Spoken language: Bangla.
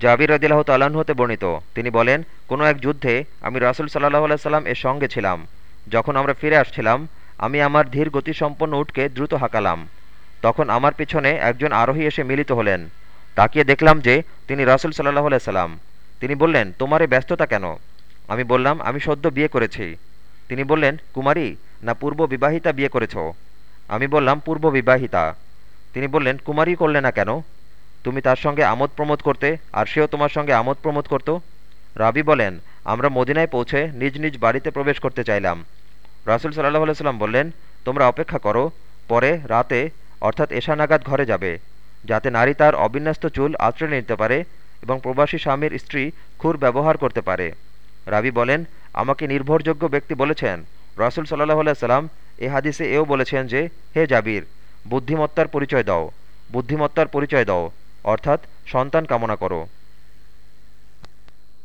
জাবির রদিল্লাহ তাল্লাহ্ন হতে বর্ণিত। তিনি বলেন, কোনো এক যুদ্ধে আমি রাসুল সাল্লাহ আলাইসাল্লাম এর সঙ্গে ছিলাম। যখন আমরা ফিরে আসছিলাম, আমি আমার ধীর গতিসম্পন্ন উটকে দ্রুত হাঁকালাম। তখন আমার পিছনে একজন আরোহী এসে মিলিত হলেন। তাকিয়ে দেখলাম যে তিনি রাসুল সাল্লাহ আলাইসাল্লাম তিনি বললেন, তোমার ব্যস্ততা কেন? আমি বললাম, আমি সদ্য বিয়ে করেছি। তিনি বললেন, কুমারী, না পূর্ব বিবাহিতা বিয়ে করেছ? আমি বললাম, পূর্ব বিবাহিতা। তিনি বললেন, কুমারী করলে না কেন? তুমি তার সঙ্গে আমোদ প্রমোদ করতে আর সেও তোমার সঙ্গে আমোদ প্রমোদ করত? রাবি বলেন, আমরা মদিনায় পৌঁছে নিজ নিজ বাড়িতে প্রবেশ করতে চাইলাম। রাসুল সাল্লাহ সাল্লাম বললেন, তোমরা অপেক্ষা করো, পরে রাতে অর্থাৎ এশা নাগাদ ঘরে যাবে, যাতে নারী তার অবিন্যস্ত চুল আঁচড়ে নিতে পারে এবং প্রবাসী স্বামীর স্ত্রী খুর ব্যবহার করতে পারে। রাবি বলেন, আমাকে নির্ভরযোগ্য ব্যক্তি বলেছেন। রাসুল সাল্লাহ সাল্লাম এ হাদিসে এও বলেছেন যে, হে জাবির, বুদ্ধিমত্তার পরিচয় দাও, বুদ্ধিমত্তার পরিচয় দাও। অর্থাৎ সন্তান কামনা করো।